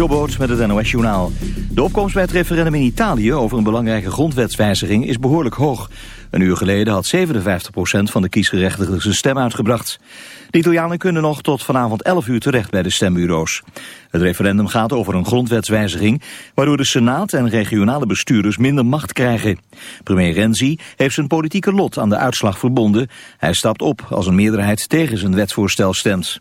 Jobboot met het NOS Journaal. De opkomst bij het referendum in Italië over een belangrijke grondwetswijziging is behoorlijk hoog. Een uur geleden had 57% van de kiesgerechtigden zijn stem uitgebracht. De Italianen kunnen nog tot vanavond 11 uur terecht bij de stembureaus. Het referendum gaat over een grondwetswijziging... waardoor de Senaat en regionale bestuurders minder macht krijgen. Premier Renzi heeft zijn politieke lot aan de uitslag verbonden. Hij stapt op als een meerderheid tegen zijn wetsvoorstel stemt.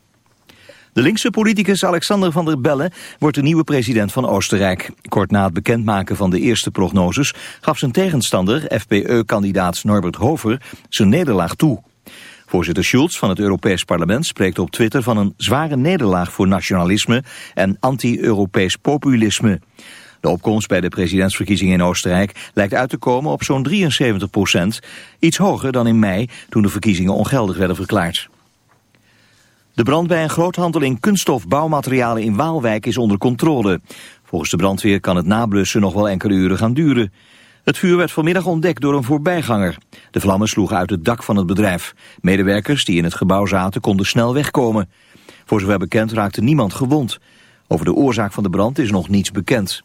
De linkse politicus Alexander van der Bellen wordt de nieuwe president van Oostenrijk. Kort na het bekendmaken van de eerste prognoses gaf zijn tegenstander, FPE-kandidaat Norbert Hover, zijn nederlaag toe. Voorzitter Schulz van het Europees Parlement spreekt op Twitter van een zware nederlaag voor nationalisme en anti-Europees populisme. De opkomst bij de presidentsverkiezingen in Oostenrijk lijkt uit te komen op zo'n 73 procent, iets hoger dan in mei toen de verkiezingen ongeldig werden verklaard. De brand bij een groothandel in kunststofbouwmaterialen in Waalwijk is onder controle. Volgens de brandweer kan het nablussen nog wel enkele uren gaan duren. Het vuur werd vanmiddag ontdekt door een voorbijganger. De vlammen sloegen uit het dak van het bedrijf. Medewerkers die in het gebouw zaten konden snel wegkomen. Voor zover bekend raakte niemand gewond. Over de oorzaak van de brand is nog niets bekend.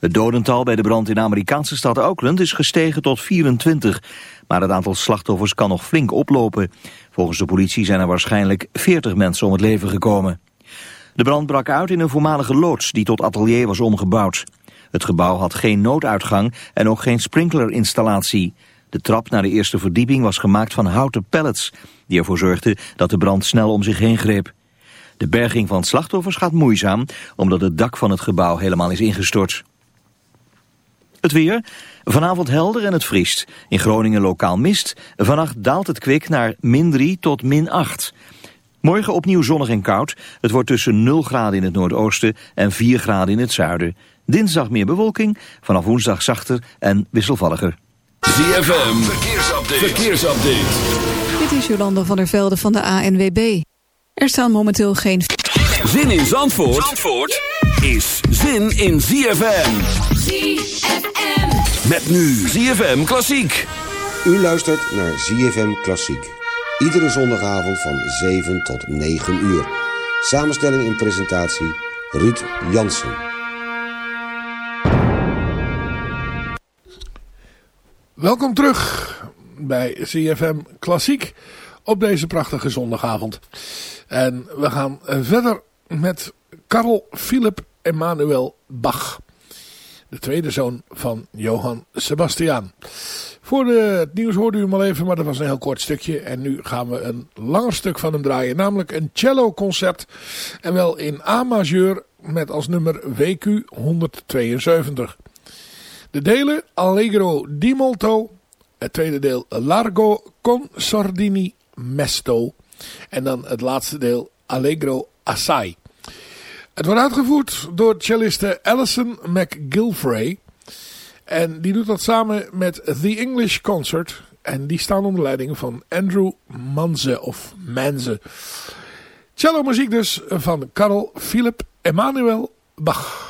Het dodental bij de brand in de Amerikaanse stad Oakland is gestegen tot 24. Maar het aantal slachtoffers kan nog flink oplopen. Volgens de politie zijn er waarschijnlijk 40 mensen om het leven gekomen. De brand brak uit in een voormalige loods die tot atelier was omgebouwd. Het gebouw had geen nooduitgang en ook geen sprinklerinstallatie. De trap naar de eerste verdieping was gemaakt van houten pallets... die ervoor zorgden dat de brand snel om zich heen greep. De berging van slachtoffers gaat moeizaam... omdat het dak van het gebouw helemaal is ingestort. Het weer. Vanavond helder en het vriest. In Groningen lokaal mist. Vannacht daalt het kwik naar min 3 tot min 8. Morgen opnieuw zonnig en koud. Het wordt tussen 0 graden in het noordoosten en 4 graden in het zuiden. Dinsdag meer bewolking. Vanaf woensdag zachter en wisselvalliger. ZFM. Verkeersupdate. Verkeersupdate. Dit is Jolanda van der Velde van de ANWB. Er staan momenteel geen... Zin in Zandvoort? Zandvoort? Is zin in ZFM. ZFM. Met nu ZFM Klassiek. U luistert naar ZFM Klassiek. Iedere zondagavond van 7 tot 9 uur. Samenstelling en presentatie Ruud Jansen. Welkom terug bij ZFM Klassiek op deze prachtige zondagavond. En we gaan verder met Karl Philipp Emanuel Bach. De tweede zoon van Johann Sebastian. Voor de, het nieuws hoorde u hem al even, maar dat was een heel kort stukje. En nu gaan we een langer stuk van hem draaien. Namelijk een cello concert. En wel in A majeur met als nummer WQ 172. De delen Allegro di molto. Het tweede deel Largo con sordini mesto. En dan het laatste deel Allegro assai. Het wordt uitgevoerd door celliste Alison McGilfray. En die doet dat samen met The English Concert. En die staan onder leiding van Andrew Manze of Manze. Cello muziek dus van Karl Philipp Emanuel Bach.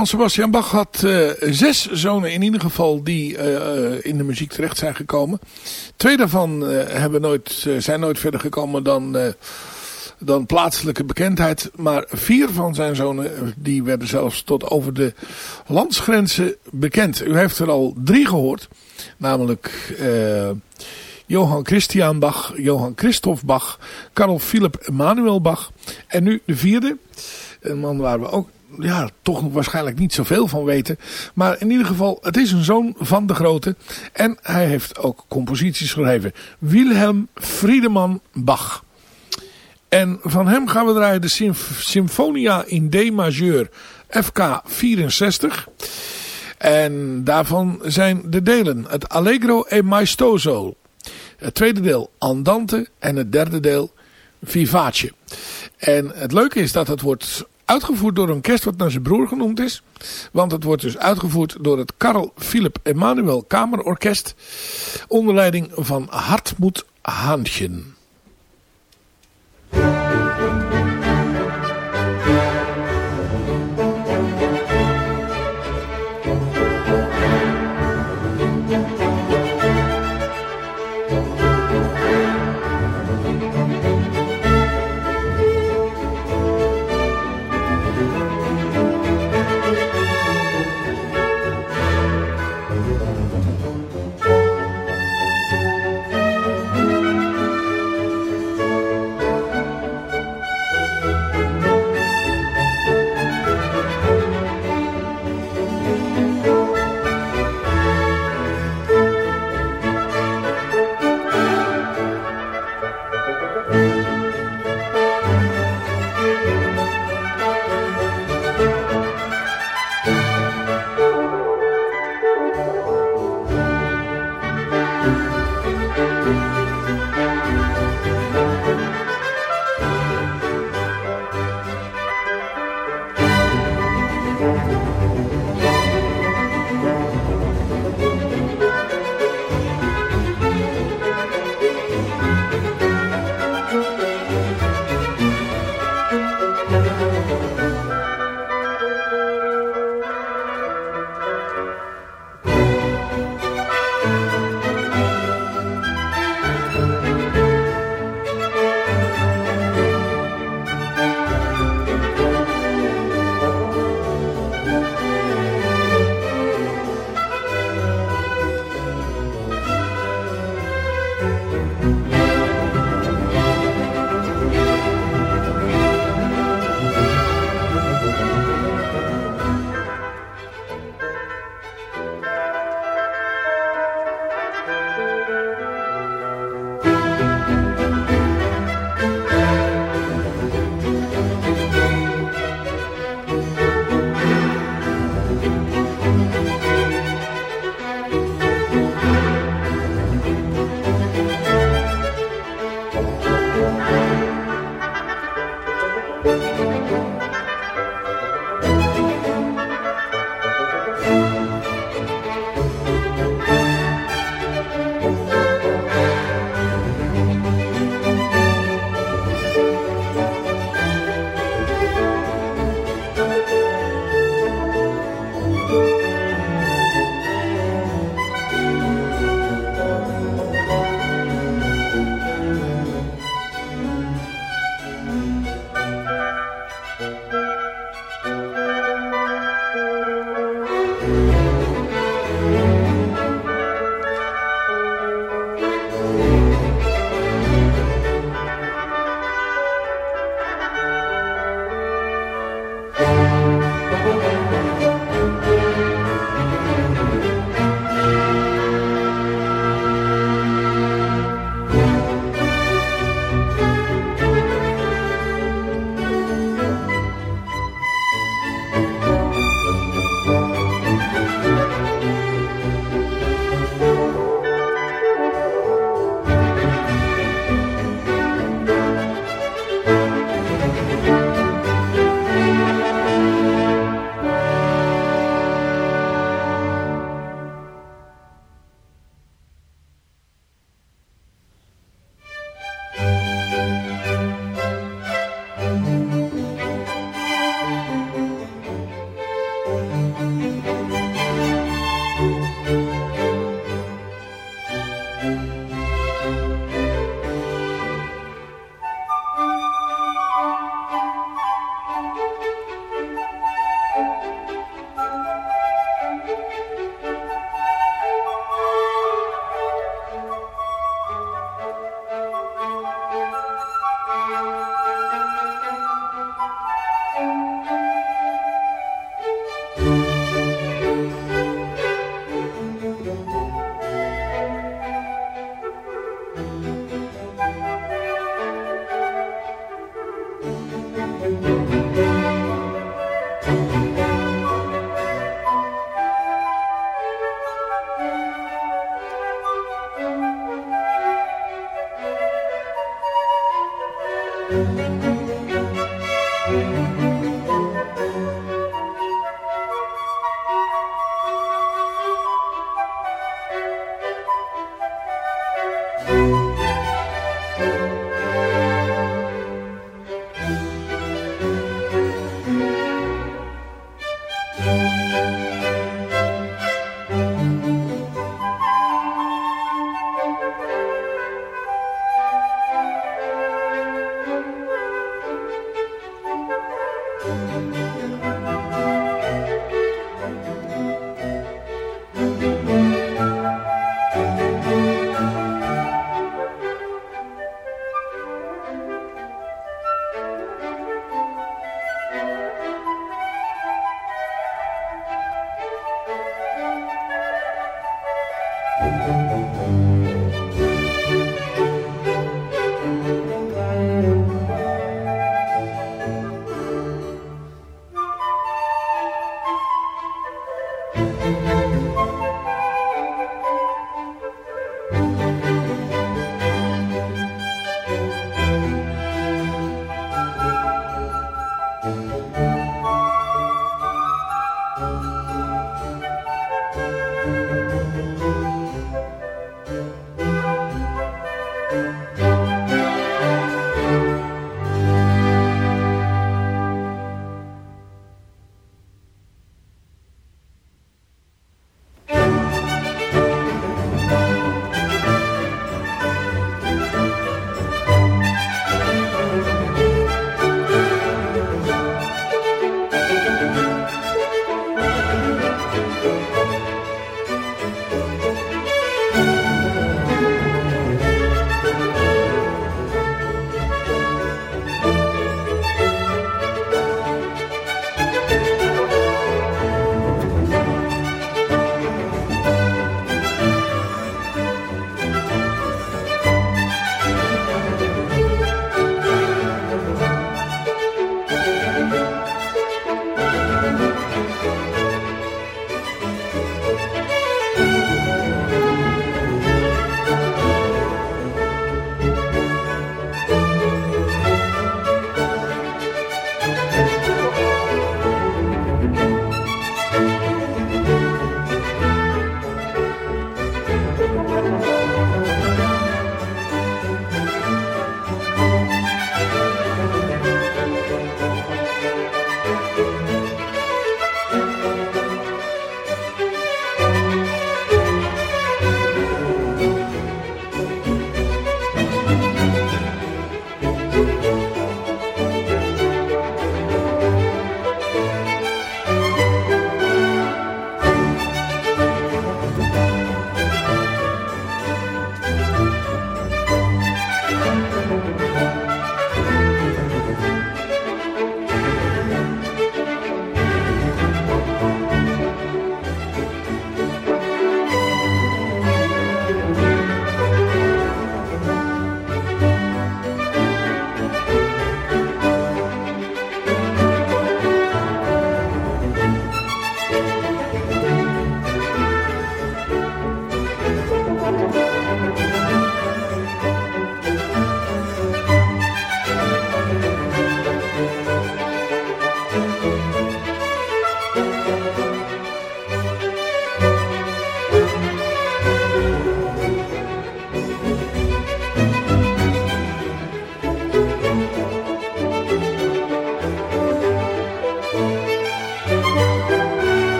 Johan Sebastian Bach had uh, zes zonen in ieder geval die uh, in de muziek terecht zijn gekomen. Twee daarvan hebben nooit, zijn nooit verder gekomen dan, dan plaatselijke bekendheid. Maar vier van zijn zonen die werden zelfs tot over de landsgrenzen bekend. U heeft er al drie gehoord. Namelijk Johan Christian Bach, Johan Christoph Bach, Karl Philipp Emanuel Bach. En nu de vierde. Een man waar we ook ja, toch waarschijnlijk niet zoveel van weten. Maar in ieder geval, het is een zoon van de grote. En hij heeft ook composities geschreven. Wilhelm Friedemann Bach. En van hem gaan we draaien de Symf Symfonia in D majeur FK 64. En daarvan zijn de delen het Allegro e Maestoso. Het tweede deel Andante en het derde deel Vivace. En het leuke is dat het wordt Uitgevoerd door een orkest wat naar zijn broer genoemd is. Want het wordt dus uitgevoerd door het Karl Philipp Emanuel Kamerorkest. Onder leiding van Hartmut Haantjen.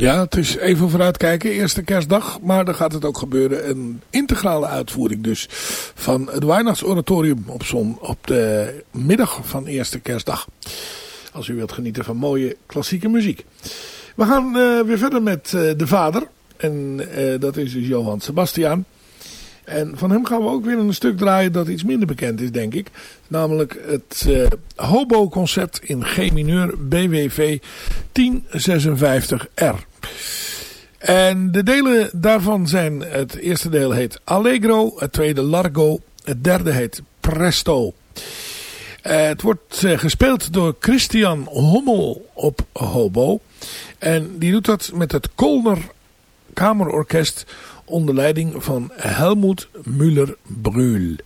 Ja, het is even vooruitkijken. Eerste kerstdag. Maar dan gaat het ook gebeuren. Een integrale uitvoering dus. Van het Weihnachtsoratorium op, zon, op de middag van eerste kerstdag. Als u wilt genieten van mooie klassieke muziek. We gaan uh, weer verder met uh, de vader. En uh, dat is dus Johan Sebastian. En van hem gaan we ook weer een stuk draaien dat iets minder bekend is, denk ik. Namelijk het uh, Hobo-concert in G mineur BWV 1056R. En de delen daarvan zijn, het eerste deel heet Allegro, het tweede Largo, het derde heet Presto. Uh, het wordt uh, gespeeld door Christian Hommel op hobo. En die doet dat met het Kolner Kamerorkest onder leiding van Helmut Müller-Brühl.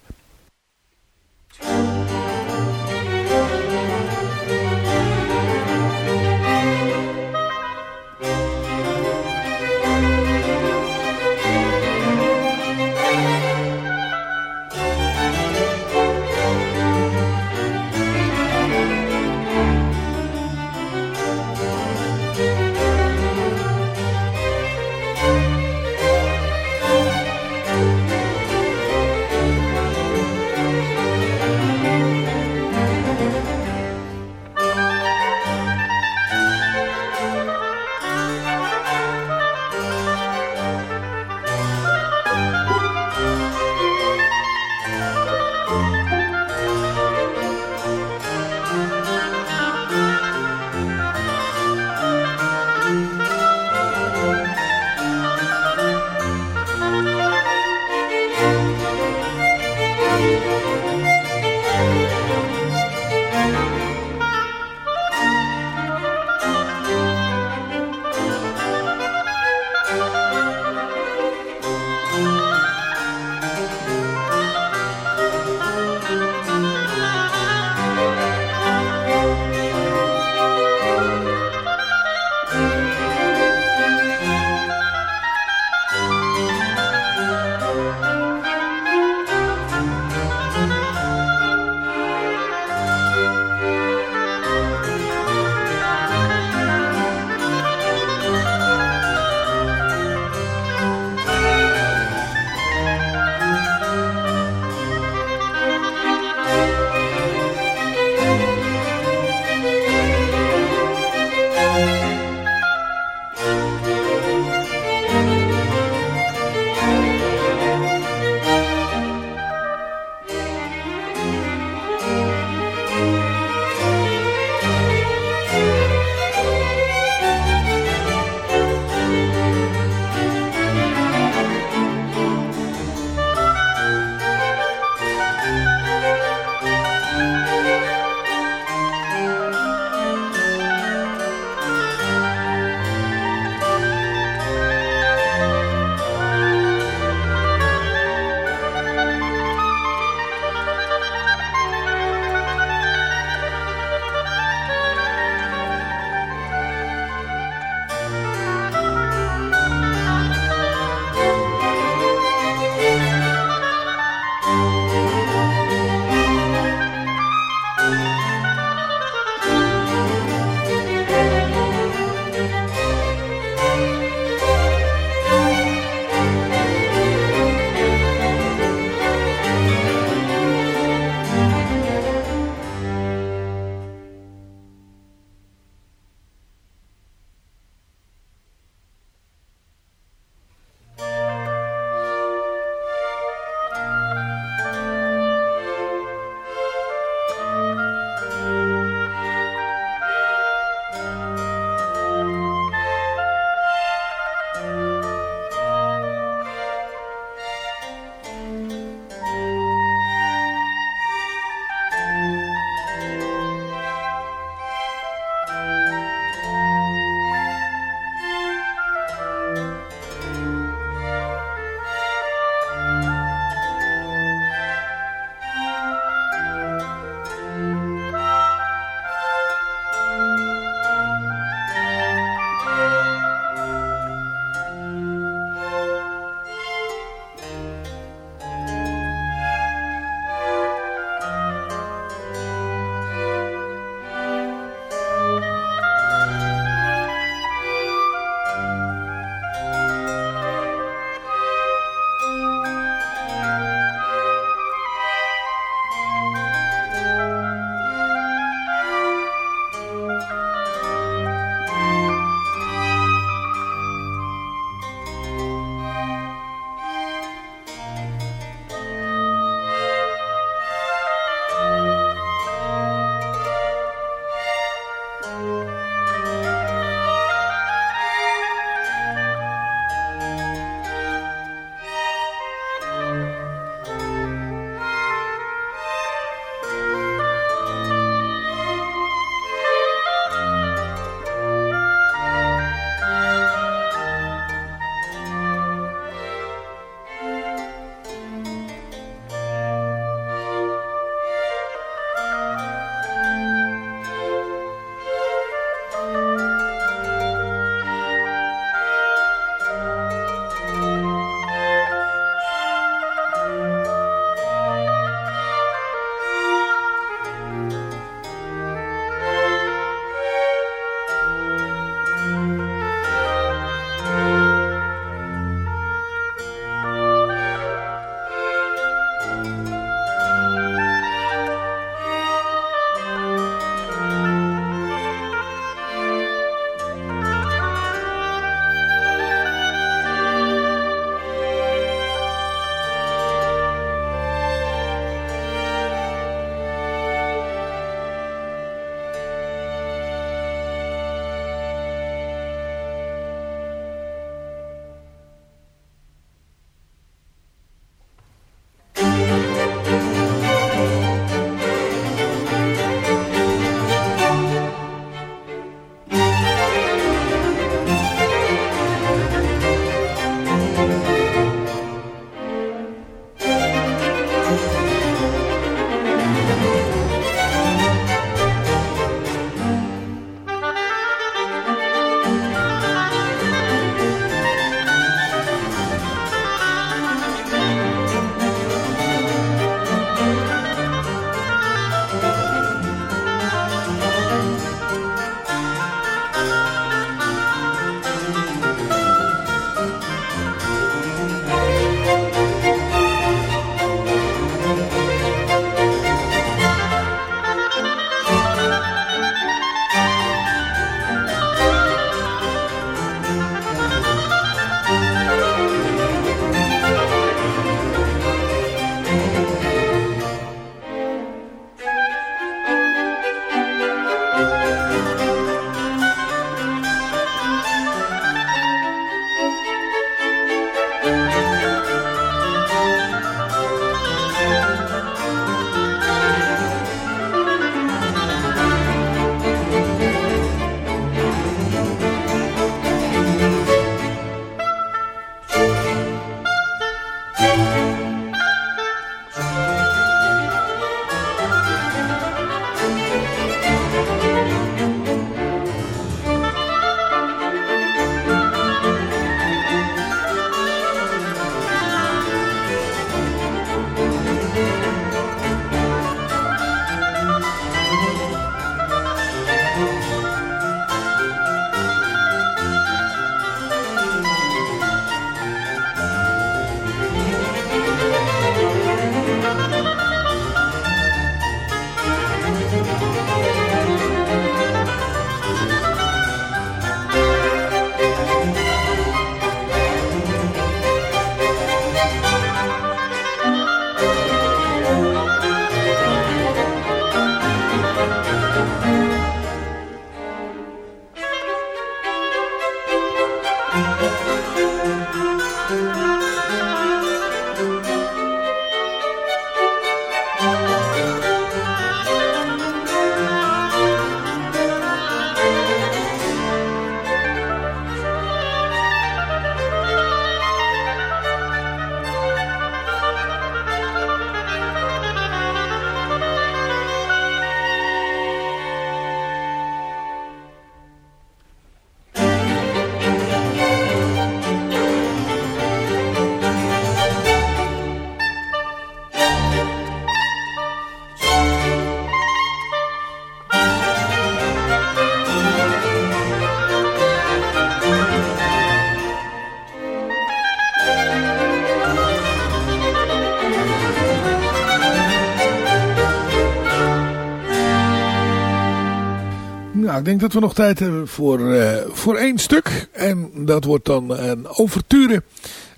Dat we nog tijd hebben voor, uh, voor één stuk. En dat wordt dan een overture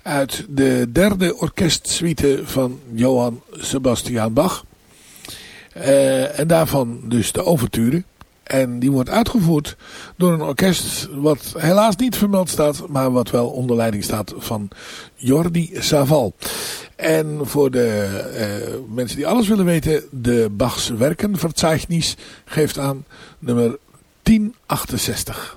uit de derde orkestsuite van Johann Sebastian Bach. Uh, en daarvan dus de overture. En die wordt uitgevoerd door een orkest wat helaas niet vermeld staat, maar wat wel onder leiding staat van Jordi Saval. En voor de uh, mensen die alles willen weten, de Bachs Werkenverzeichnis geeft aan nummer 1068.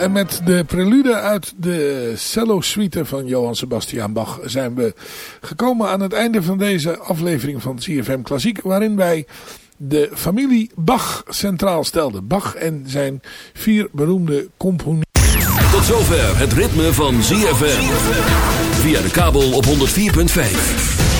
En met de prelude uit de cello suite van Johann Sebastian Bach zijn we gekomen aan het einde van deze aflevering van CFM Klassiek. Waarin wij de familie Bach centraal stelden. Bach en zijn vier beroemde componisten. Tot zover het ritme van ZFM. Via de kabel op 104.5.